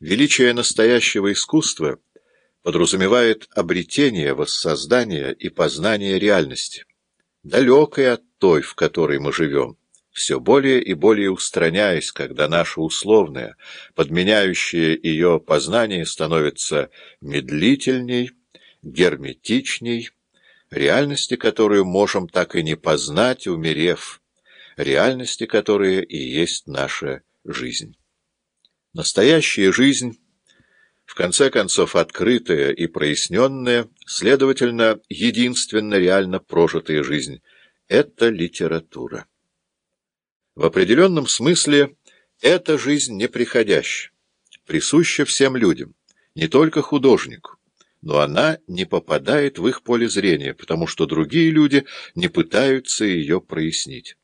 Величие настоящего искусства подразумевает обретение, воссоздание и познание реальности, далекой от той, в которой мы живем, все более и более устраняясь, когда наше условное, подменяющее ее познание становится медлительней, герметичней, реальности, которую можем так и не познать, умерев, реальности, которые и есть наша жизнь. Настоящая жизнь, в конце концов открытая и проясненная, следовательно, единственно реально прожитая жизнь — это литература. В определенном смысле эта жизнь неприходящая, присуща всем людям, не только художнику, но она не попадает в их поле зрения, потому что другие люди не пытаются ее прояснить.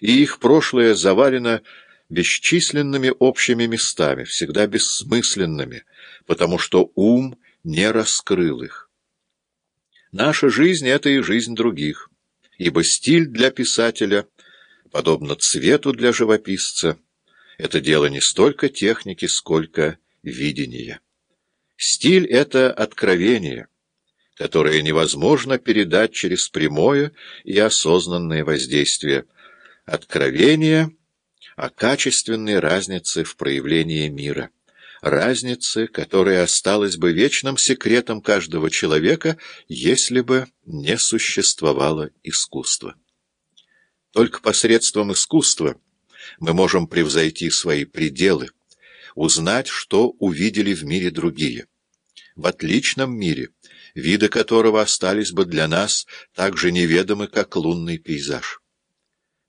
И их прошлое завалено бесчисленными общими местами, всегда бессмысленными, потому что ум не раскрыл их. Наша жизнь — это и жизнь других, ибо стиль для писателя, подобно цвету для живописца, это дело не столько техники, сколько видения. Стиль — это откровение, которое невозможно передать через прямое и осознанное воздействие. Откровение — о качественной разнице в проявлении мира. Разнице, которая осталась бы вечным секретом каждого человека, если бы не существовало искусство. Только посредством искусства мы можем превзойти свои пределы, узнать, что увидели в мире другие. В отличном мире, виды которого остались бы для нас так же неведомы, как лунный пейзаж.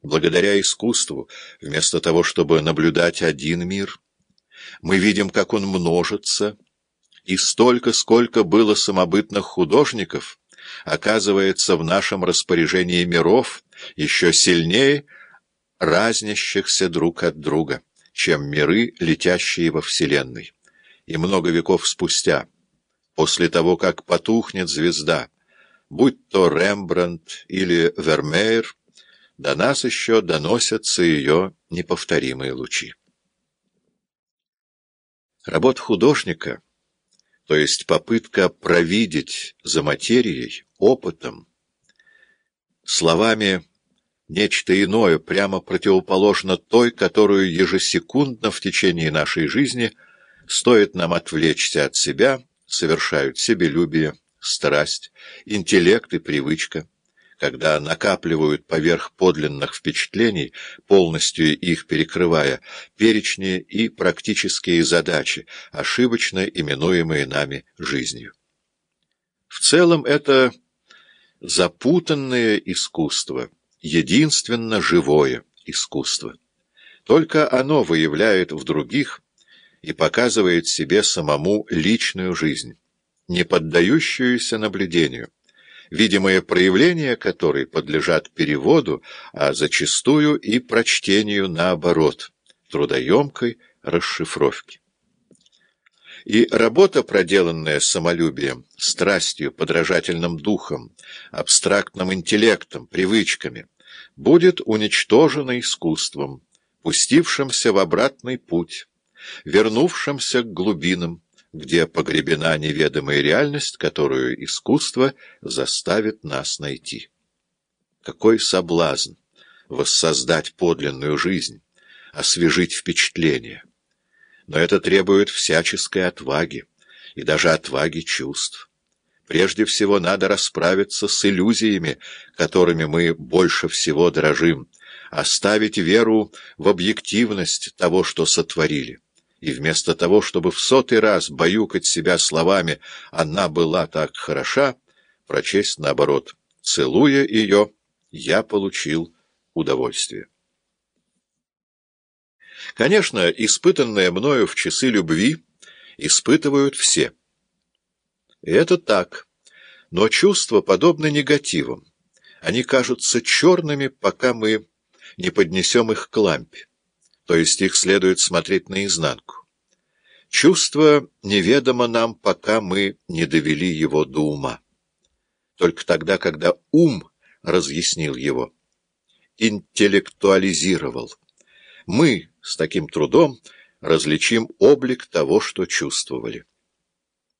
Благодаря искусству, вместо того, чтобы наблюдать один мир, мы видим, как он множится, и столько, сколько было самобытных художников, оказывается в нашем распоряжении миров еще сильнее разнящихся друг от друга, чем миры, летящие во Вселенной. И много веков спустя, после того, как потухнет звезда, будь то Рембрандт или Вермеер, до нас еще доносятся ее неповторимые лучи. Работа художника, то есть попытка провидеть за материей, опытом, словами нечто иное, прямо противоположно той, которую ежесекундно в течение нашей жизни стоит нам отвлечься от себя, совершают себелюбие, страсть, интеллект и привычка когда накапливают поверх подлинных впечатлений, полностью их перекрывая, перечни и практические задачи, ошибочно именуемые нами жизнью. В целом это запутанное искусство, единственно живое искусство. Только оно выявляет в других и показывает себе самому личную жизнь, не поддающуюся наблюдению видимые проявления которой подлежат переводу, а зачастую и прочтению наоборот, трудоемкой расшифровки. И работа, проделанная самолюбием, страстью, подражательным духом, абстрактным интеллектом, привычками, будет уничтожена искусством, пустившимся в обратный путь, вернувшимся к глубинам, где погребена неведомая реальность, которую искусство заставит нас найти. Какой соблазн воссоздать подлинную жизнь, освежить впечатление. Но это требует всяческой отваги, и даже отваги чувств. Прежде всего надо расправиться с иллюзиями, которыми мы больше всего дорожим, оставить веру в объективность того, что сотворили и вместо того, чтобы в сотый раз баюкать себя словами «она была так хороша», прочесть наоборот «целуя ее, я получил удовольствие». Конечно, испытанное мною в часы любви испытывают все. И это так, но чувства подобны негативам. Они кажутся черными, пока мы не поднесем их к лампе то есть их следует смотреть наизнанку. Чувство неведомо нам, пока мы не довели его до ума. Только тогда, когда ум разъяснил его, интеллектуализировал, мы с таким трудом различим облик того, что чувствовали.